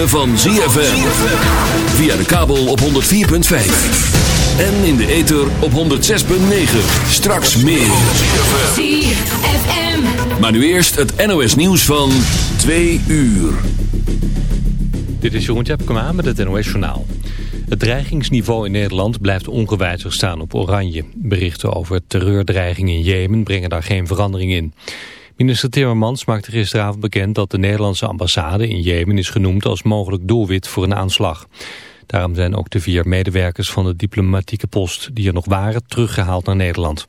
ritme van ZFM. Via de kabel op 104.5. En in de ether op 106.9. Straks meer. ZFM. Maar nu eerst het NOS nieuws van 2 uur. Dit is Jeroen Tjepkema met het NOS Journaal. Het dreigingsniveau in Nederland blijft ongewijzigd staan op oranje. Berichten over terreurdreiging in Jemen brengen daar geen verandering in. Minister Timmermans maakte gisteravond bekend dat de Nederlandse ambassade in Jemen is genoemd als mogelijk doelwit voor een aanslag. Daarom zijn ook de vier medewerkers van de diplomatieke post die er nog waren teruggehaald naar Nederland.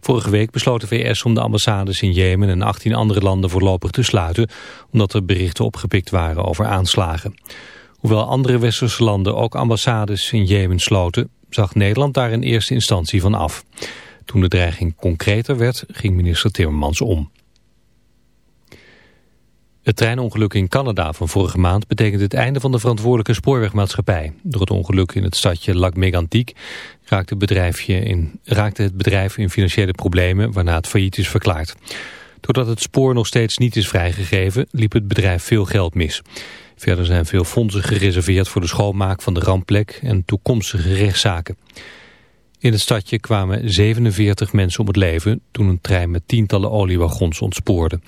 Vorige week besloot de VS om de ambassades in Jemen en 18 andere landen voorlopig te sluiten, omdat er berichten opgepikt waren over aanslagen. Hoewel andere westerse landen ook ambassades in Jemen sloten, zag Nederland daar in eerste instantie van af. Toen de dreiging concreter werd, ging minister Timmermans om. Het treinongeluk in Canada van vorige maand betekent het einde van de verantwoordelijke spoorwegmaatschappij. Door het ongeluk in het stadje Lac Mégantic raakte, raakte het bedrijf in financiële problemen waarna het failliet is verklaard. Doordat het spoor nog steeds niet is vrijgegeven, liep het bedrijf veel geld mis. Verder zijn veel fondsen gereserveerd voor de schoonmaak van de rampplek en toekomstige rechtszaken. In het stadje kwamen 47 mensen om het leven toen een trein met tientallen oliewagons ontspoorde.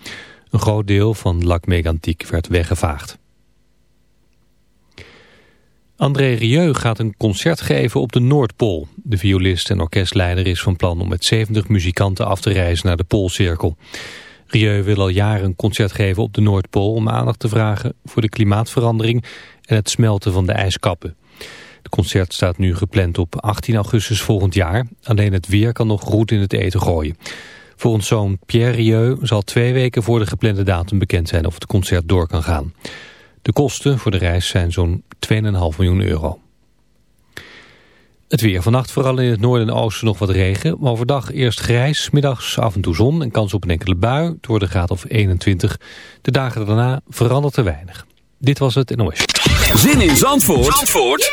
Een groot deel van Lac Mégantic werd weggevaagd. André Rieu gaat een concert geven op de Noordpool. De violist en orkestleider is van plan om met 70 muzikanten af te reizen naar de Poolcirkel. Rieu wil al jaren een concert geven op de Noordpool om aandacht te vragen voor de klimaatverandering en het smelten van de ijskappen. Het concert staat nu gepland op 18 augustus volgend jaar. Alleen het weer kan nog goed in het eten gooien. Volgens zoon Pierre Rieu zal twee weken voor de geplande datum bekend zijn of het concert door kan gaan. De kosten voor de reis zijn zo'n 2,5 miljoen euro. Het weer. Vannacht vooral in het noorden en oosten nog wat regen. Maar overdag eerst grijs, middags af en toe zon en kans op een enkele bui. Het een graad of 21. De dagen daarna verandert er weinig. Dit was het NOS. Zin in Zandvoort, Zandvoort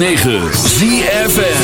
106.9 ZFN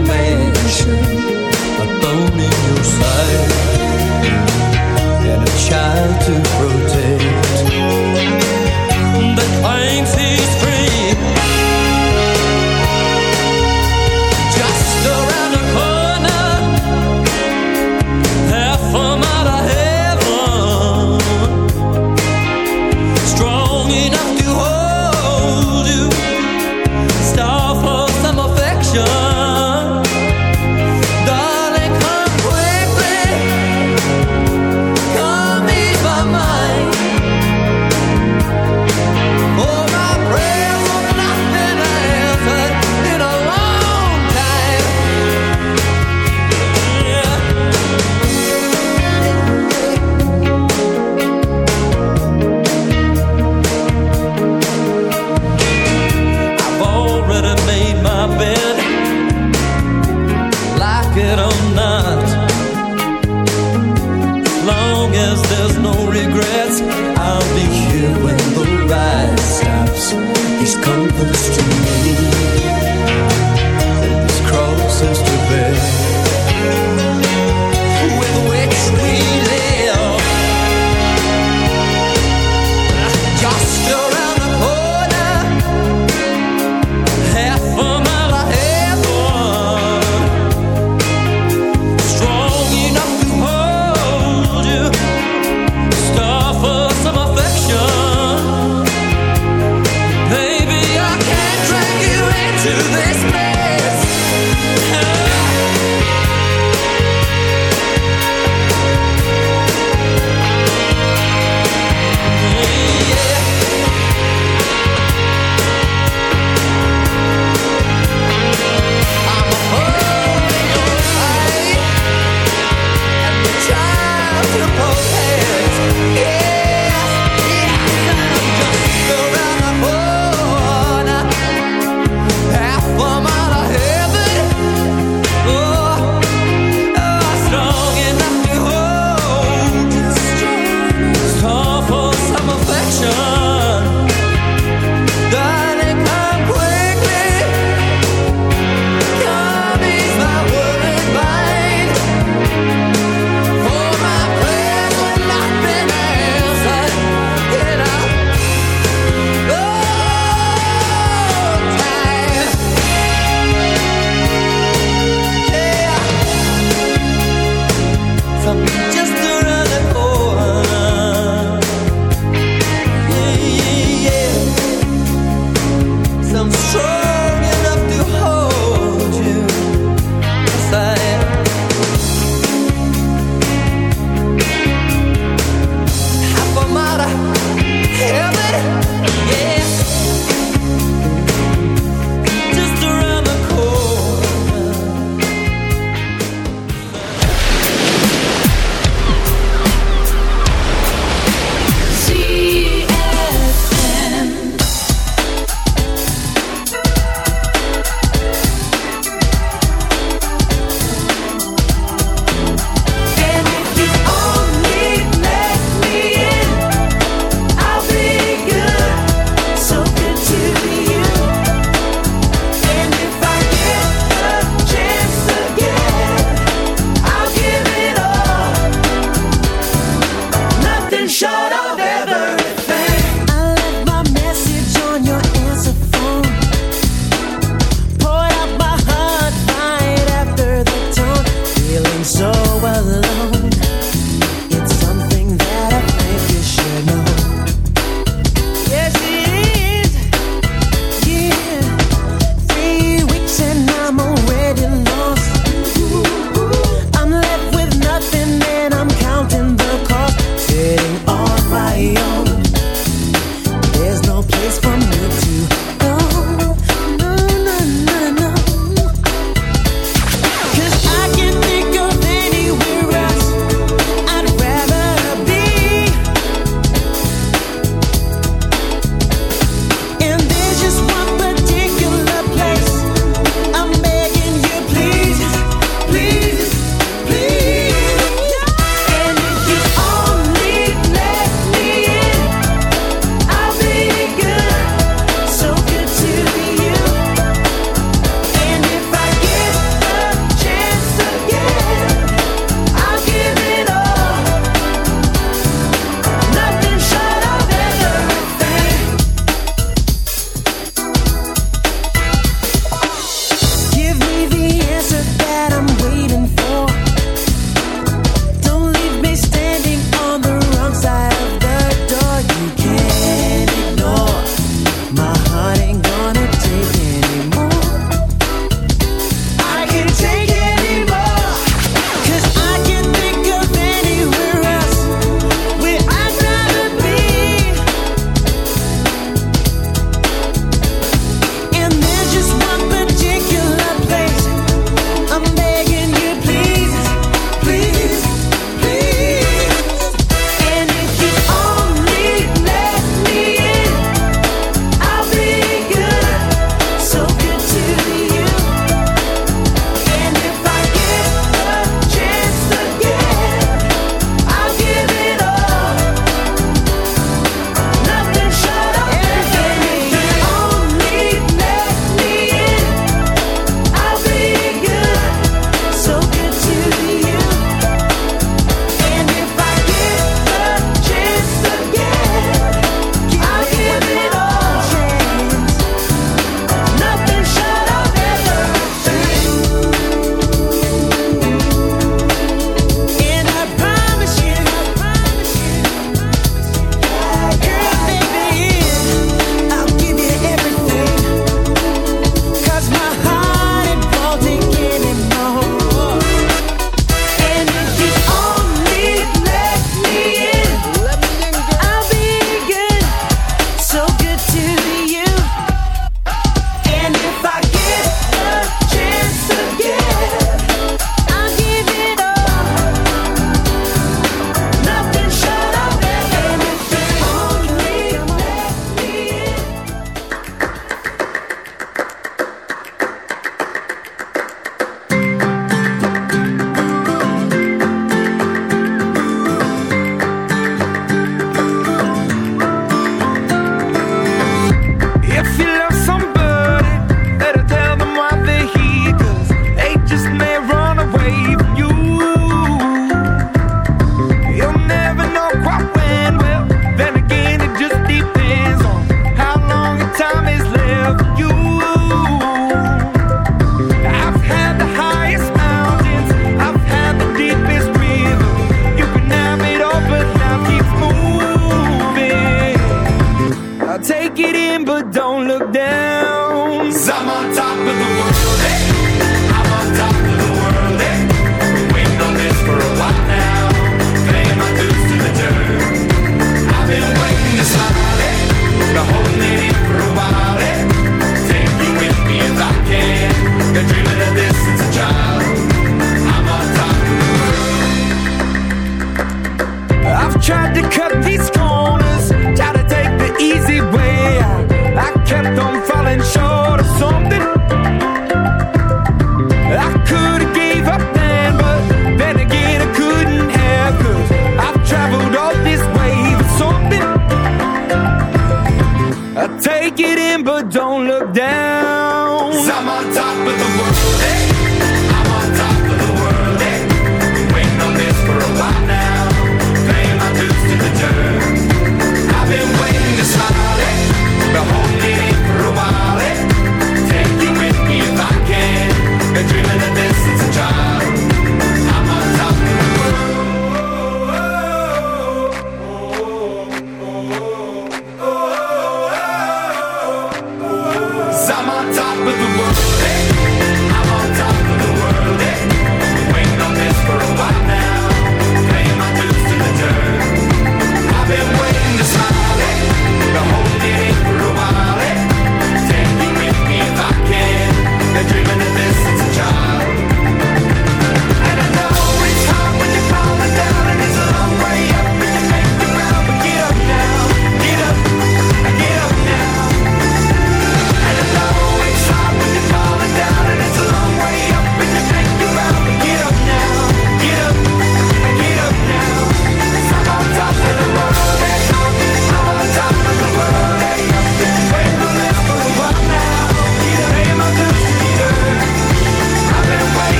mansion, a bone in your side,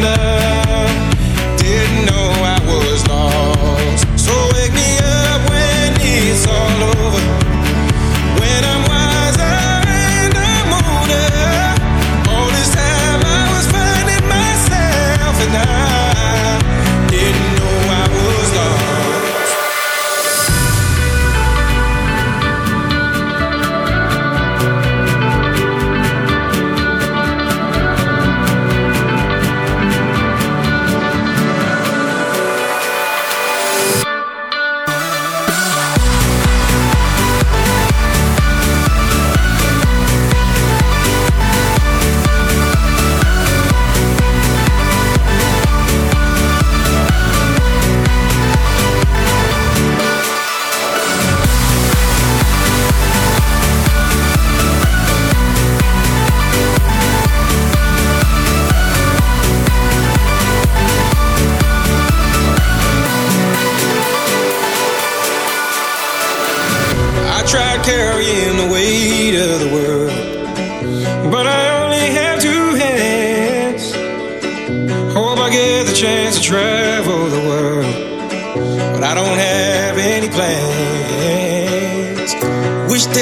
dinner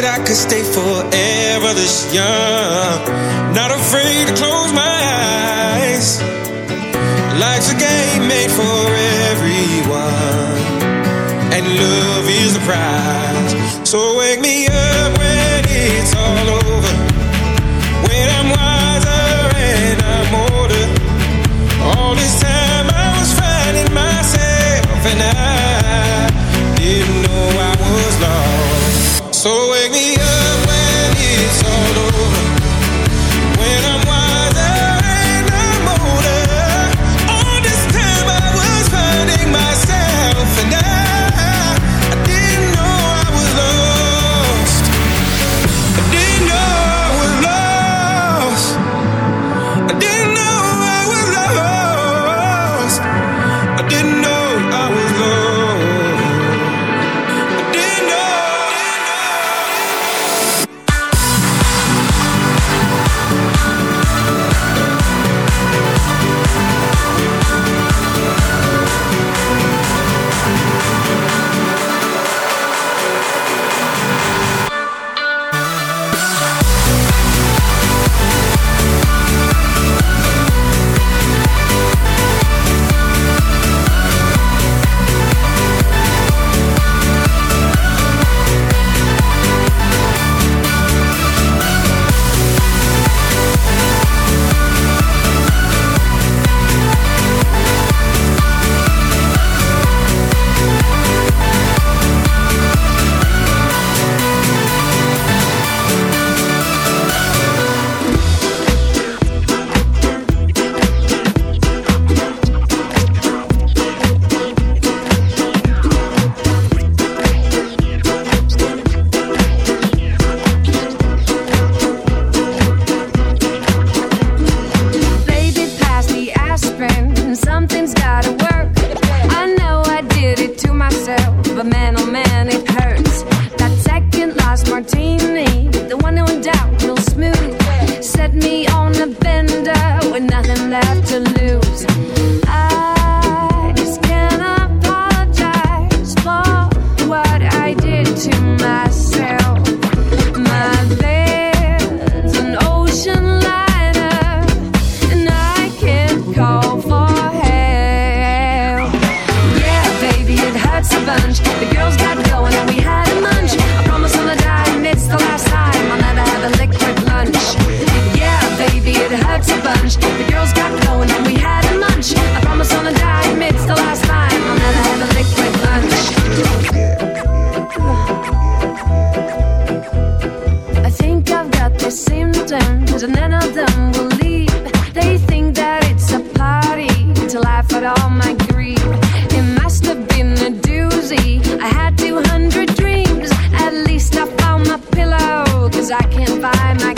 that I could stay forever this young. by my